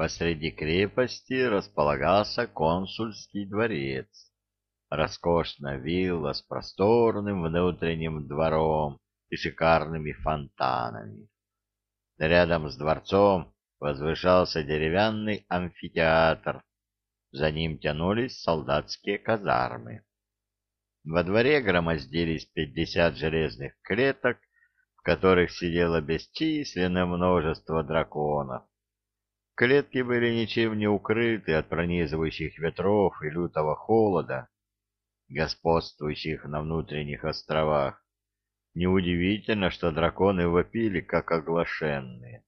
Посреди крепости располагался консульский дворец. Роскошная вилла с просторным внутренним двором и шикарными фонтанами. Рядом с дворцом возвышался деревянный амфитеатр. За ним тянулись солдатские казармы. Во дворе громоздились пятьдесят железных клеток, в которых сидело бесчисленное множество драконов. Клетки были ничем не укрыты от пронизывающих ветров и лютого холода, господствующих на внутренних островах. Неудивительно, что драконы вопили, как оглашенные.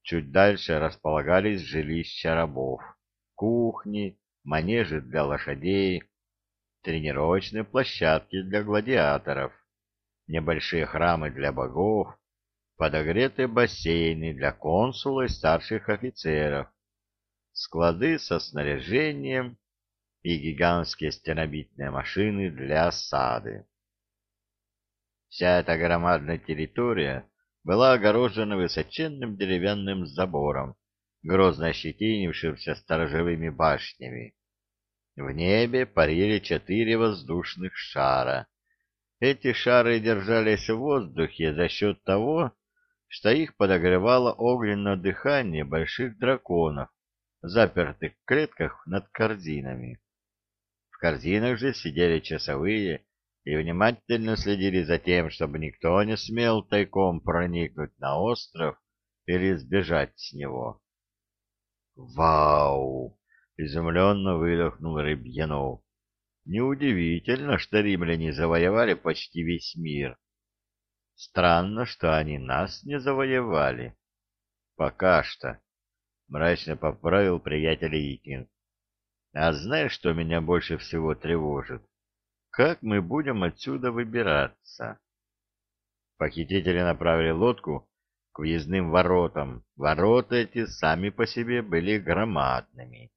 Чуть дальше располагались жилища рабов, кухни, манежи для лошадей, тренировочные площадки для гладиаторов, небольшие храмы для богов, подогретые бассейны для консула и старших офицеров, склады со снаряжением и гигантские стенобитные машины для осады. Вся эта громадная территория была огорожена высоченным деревянным забором, грозно ощетинившимся сторожевыми башнями. В небе парили четыре воздушных шара. Эти шары держались в воздухе за счет того, что их подогревало огненное дыхание больших драконов, запертых в клетках над корзинами. В корзинах же сидели часовые и внимательно следили за тем, чтобы никто не смел тайком проникнуть на остров или сбежать с него. «Вау!» — изумленно выдохнул Рыбьянов. «Неудивительно, что римляне завоевали почти весь мир. Странно, что они нас не завоевали. Пока что», — мрачно поправил приятель Икин. «А знаешь, что меня больше всего тревожит? Как мы будем отсюда выбираться?» Похитители направили лодку к въездным воротам. Ворота эти сами по себе были громадными,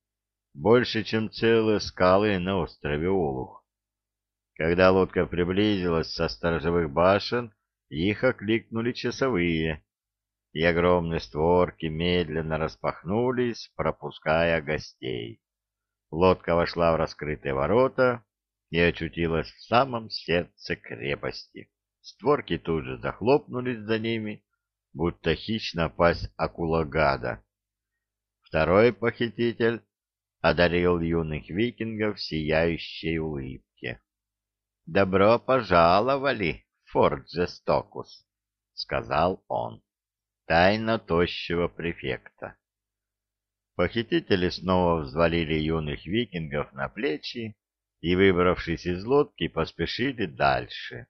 больше, чем целые скалы на острове Олух. Когда лодка приблизилась со сторожевых башен, их окликнули часовые, и огромные створки медленно распахнулись, пропуская гостей. Лодка вошла в раскрытые ворота и очутилась в самом сердце крепости. Створки тут же захлопнулись за ними, будто хищно пасть акулагада. Второй похититель одарил юных викингов сияющей улыбке. — Добро пожаловали, форт Жестокус, — сказал он, — тайна тощего префекта. Похитители снова взвалили юных викингов на плечи и, выбравшись из лодки, поспешили дальше.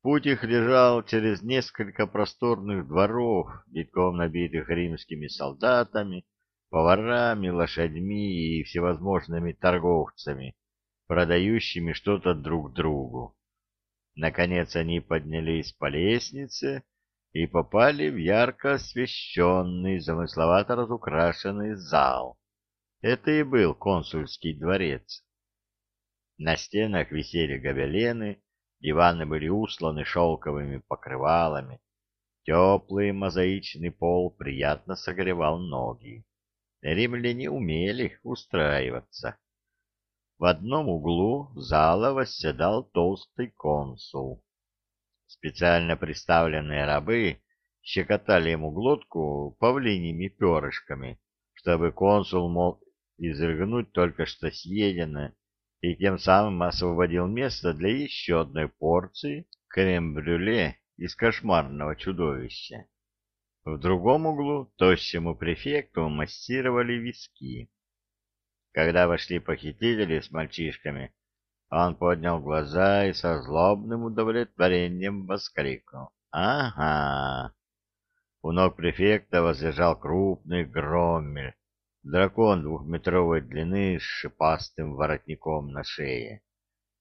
Путь их лежал через несколько просторных дворов, битком набитых римскими солдатами, поварами, лошадьми и всевозможными торговцами, продающими что-то друг другу. Наконец они поднялись по лестнице и попали в ярко освещенный, замысловато разукрашенный зал. Это и был консульский дворец. На стенах висели гобелены, Диваны были усланы шелковыми покрывалами. Теплый мозаичный пол приятно согревал ноги. Римляне умели устраиваться. В одном углу зала восседал толстый консул. Специально представленные рабы щекотали ему глотку павлиньими перышками, чтобы консул мог изрыгнуть только что съеденное и тем самым освободил место для еще одной порции крем-брюле из кошмарного чудовища. В другом углу тощему префекту массировали виски. Когда вошли похитители с мальчишками, он поднял глаза и со злобным удовлетворением воскликнул. «Ага!» У ног префекта возлежал крупный громмель Дракон двухметровой длины с шипастым воротником на шее.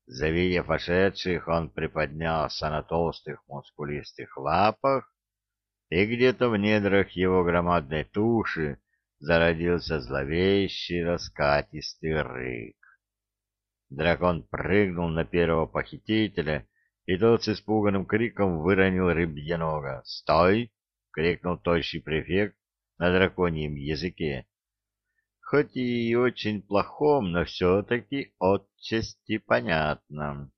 Завидев вошедших, он приподнялся на толстых мускулистых лапах, и где-то в недрах его громадной туши зародился зловещий раскатистый рык. Дракон прыгнул на первого похитителя, и тот с испуганным криком выронил рыбьенога. «Стой!» — крикнул тощий префект на драконьем языке хоть и очень плохом, но все-таки отчасти понятном.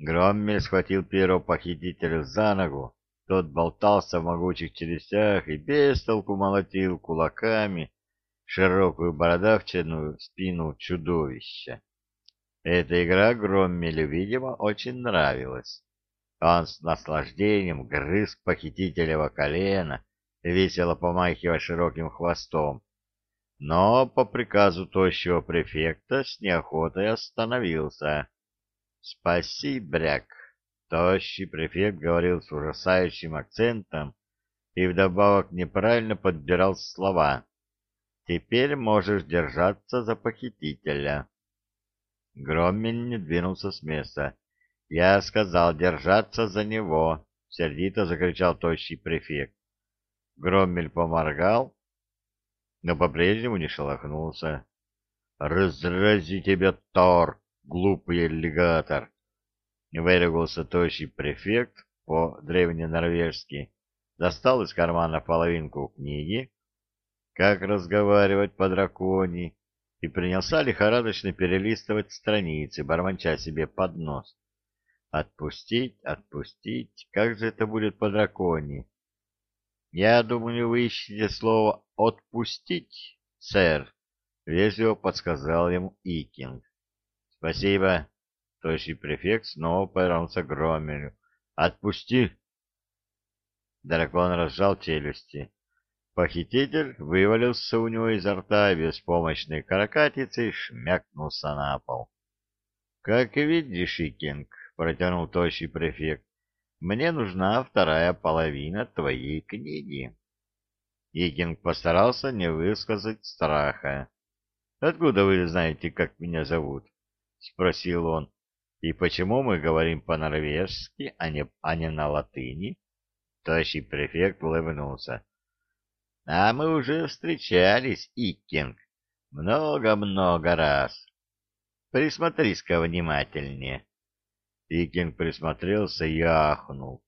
Громмель схватил первого похитителя за ногу, тот болтался в могучих челюстях и без толку молотил кулаками широкую бородавчатую спину чудовища. Эта игра Громмелю, видимо, очень нравилась. Он с наслаждением грыз похитителева колено, весело помахивая широким хвостом, но по приказу тощего префекта с неохотой остановился. — Спаси, бряк! Тощий префект говорил с ужасающим акцентом и вдобавок неправильно подбирал слова. «Теперь можешь держаться за похитителя». Громмин не двинулся с места. «Я сказал держаться за него!» — сердито закричал тощий префект. Громмель поморгал, но по-прежнему не шелохнулся. «Разрази тебя, Тор, глупый аллигатор!» Выругался тощий префект по-древненорвежски, достал из кармана половинку книги «Как разговаривать по дракони» и принялся лихорадочно перелистывать страницы, бормоча себе под нос. «Отпустить, отпустить, как же это будет по дракони?» «Я думаю, вы ищете слово «отпустить», сэр», — вежливо подсказал ему Икинг. «Спасибо». Тощий префект снова повернулся к Громелю. «Отпусти!» Дракон разжал челюсти. Похититель вывалился у него изо рта беспомощной каракатицей и шмякнулся на пол. «Как видишь, Икинг», — протянул тощий префект, мне нужна вторая половина твоей книги. Икинг постарался не высказать страха. «Откуда вы знаете, как меня зовут?» — спросил он. «И почему мы говорим по-норвежски, а не, а не на латыни?» Тощий префект улыбнулся. «А мы уже встречались, Икинг, много-много раз. Присмотрись-ка внимательнее. Икинг присмотрелся и ахнул.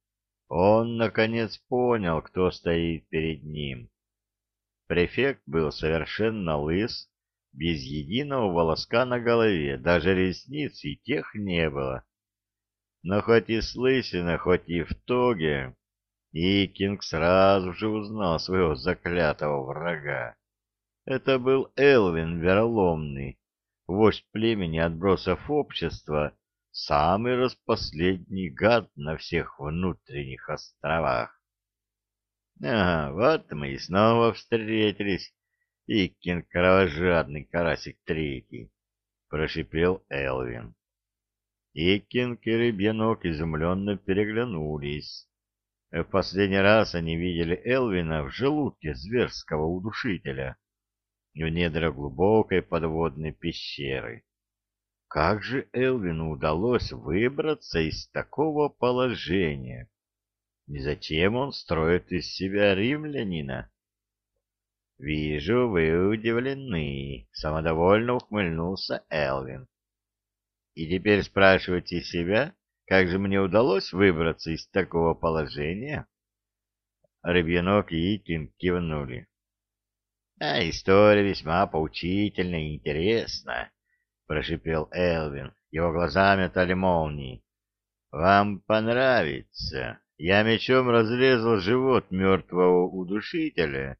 Он, наконец, понял, кто стоит перед ним. Префект был совершенно лыс, без единого волоска на голове, даже ресниц и тех не было. Но хоть и с лысина, хоть и в тоге, Икинг сразу же узнал своего заклятого врага. Это был Элвин Вероломный, вождь племени отбросов общества, самый распоследний гад на всех внутренних островах. — Ага, вот мы и снова встретились, Иккин кровожадный карасик третий, — прошипел Элвин. Иккинг и Рыбьянок изумленно переглянулись. В последний раз они видели Элвина в желудке зверского удушителя в недра глубокой подводной пещеры. Как же Элвину удалось выбраться из такого положения? И зачем он строит из себя римлянина? — Вижу, вы удивлены, — самодовольно ухмыльнулся Элвин. — И теперь спрашиваете себя, как же мне удалось выбраться из такого положения? Рыбьянок и Икин кивнули. — А история весьма поучительная и интересная прошипел Элвин. Его глаза метали молнии. «Вам понравится. Я мечом разрезал живот мертвого удушителя,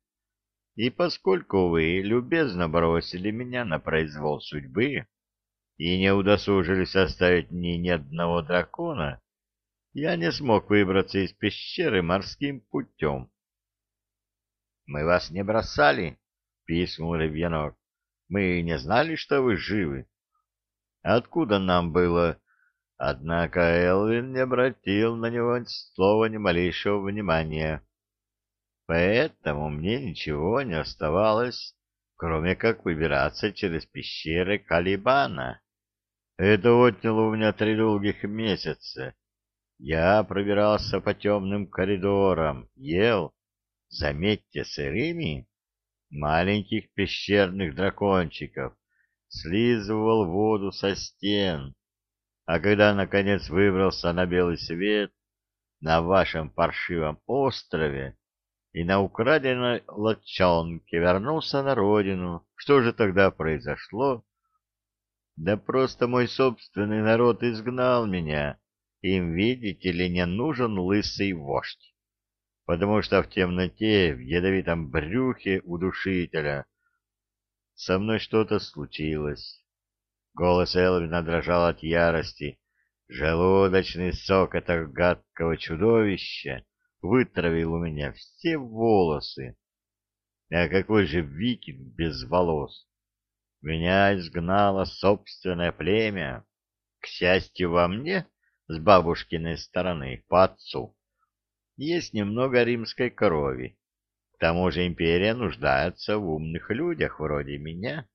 и поскольку вы любезно бросили меня на произвол судьбы и не удосужились оставить мне ни одного дракона, я не смог выбраться из пещеры морским путем». «Мы вас не бросали?» — пискнул Ревьянок. «Мы не знали, что вы живы. Откуда нам было? Однако Элвин не обратил на него слова ни малейшего внимания. Поэтому мне ничего не оставалось, кроме как выбираться через пещеры Калибана. Это отняло у меня три долгих месяца. Я пробирался по темным коридорам, ел, заметьте, сырыми, маленьких пещерных дракончиков, слизывал воду со стен, а когда, наконец, выбрался на белый свет на вашем паршивом острове, и на украденной лодчонке вернулся на родину. Что же тогда произошло? Да просто мой собственный народ изгнал меня. Им, видите ли, не нужен лысый вождь. Потому что в темноте, в ядовитом брюхе удушителя со мной что-то случилось. Голос Элвина дрожал от ярости. Желудочный сок этого гадкого чудовища вытравил у меня все волосы. А какой же викинг без волос? Меня изгнало собственное племя. К счастью, во мне, с бабушкиной стороны, по отцу, есть немного римской крови. К тому же империя нуждается в умных людях вроде меня.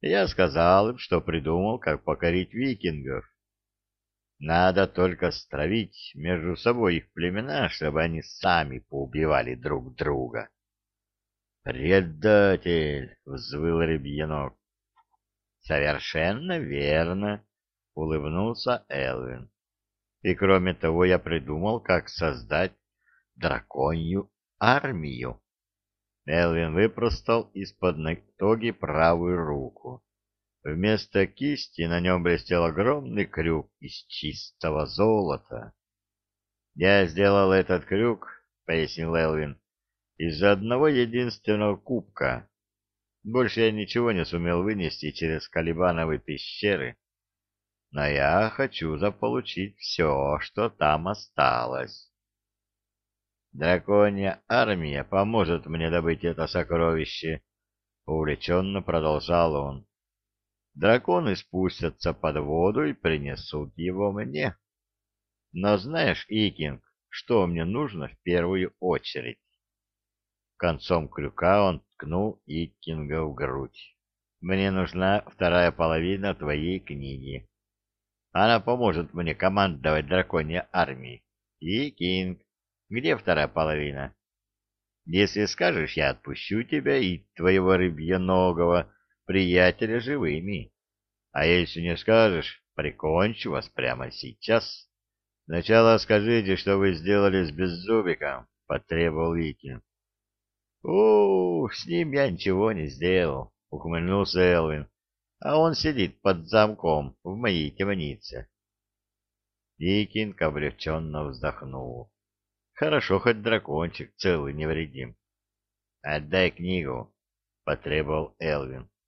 Я сказал им, что придумал, как покорить викингов. Надо только стравить между собой их племена, чтобы они сами поубивали друг друга. «Предатель!» — взвыл ребьянок. «Совершенно верно!» — улыбнулся Элвин. «И кроме того я придумал, как создать драконью армию». Элвин выпростал из-под ногтоги правую руку. Вместо кисти на нем блестел огромный крюк из чистого золота. «Я сделал этот крюк», — пояснил Элвин, — «из-за одного единственного кубка. Больше я ничего не сумел вынести через Калибановы пещеры. Но я хочу заполучить все, что там осталось». Драконья армия поможет мне добыть это сокровище, — увлеченно продолжал он. Драконы спустятся под воду и принесут его мне. Но знаешь, Икинг, что мне нужно в первую очередь? Концом крюка он ткнул Икинга в грудь. Мне нужна вторая половина твоей книги. Она поможет мне командовать драконьей армией. Икинг, где вторая половина? Если скажешь, я отпущу тебя и твоего рыбьеногого приятеля живыми. А если не скажешь, прикончу вас прямо сейчас. Сначала скажите, что вы сделали с Беззубиком, — потребовал Викин. — Ух, с ним я ничего не сделал, — ухмыльнулся Элвин. — А он сидит под замком в моей темнице. Викинг облегченно вздохнул. Хорошо, хоть дракончик целый невредим. — Отдай книгу, — потребовал Элвин. —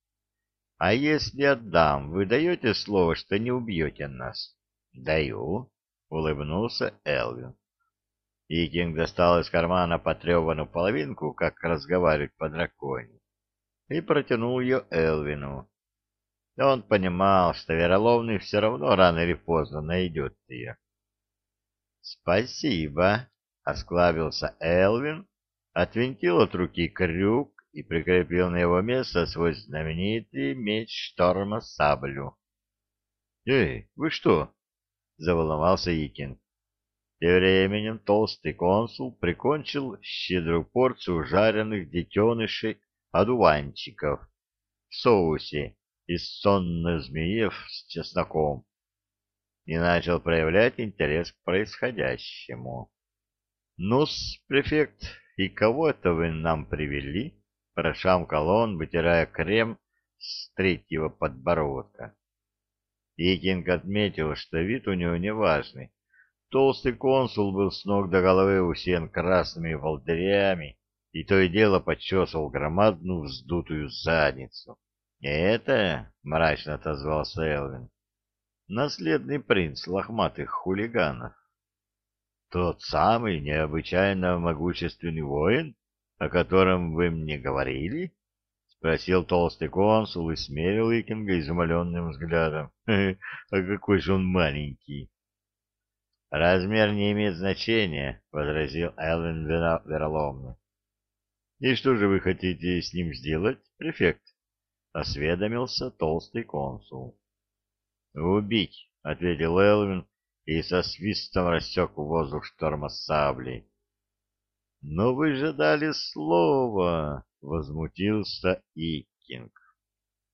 А если отдам, вы даете слово, что не убьете нас? — Даю, — улыбнулся Элвин. Икинг достал из кармана потреванную половинку, как разговаривать по драконе, и протянул ее Элвину. Он понимал, что вероломный все равно рано или поздно найдет ее. — Спасибо, — осклабился Элвин, отвинтил от руки крюк и прикрепил на его место свой знаменитый меч шторма саблю. — Эй, вы что? — заволновался Икин. Тем временем толстый консул прикончил щедрую порцию жареных детенышей одуванчиков в соусе из сонных змеев с чесноком и начал проявлять интерес к происходящему. «Ну-с, префект, и кого это вы нам привели?» — прошамкал он, вытирая крем с третьего подбородка. Викинг отметил, что вид у него неважный. Толстый консул был с ног до головы усеян красными волдырями и то и дело почесывал громадную вздутую задницу. «Это, — мрачно отозвался Элвин, — наследный принц лохматых хулиганов». Тот самый необычайно могущественный воин, о котором вы мне говорили? — спросил толстый консул и смерил Икинга изумленным взглядом. — А какой же он маленький! — Размер не имеет значения, — возразил Элвин вероломно. — И что же вы хотите с ним сделать, префект? — осведомился толстый консул. — Убить, — ответил Элвин, и со свистом рассек воздух шторма саблей. — Но вы же дали слово! — возмутился Икинг.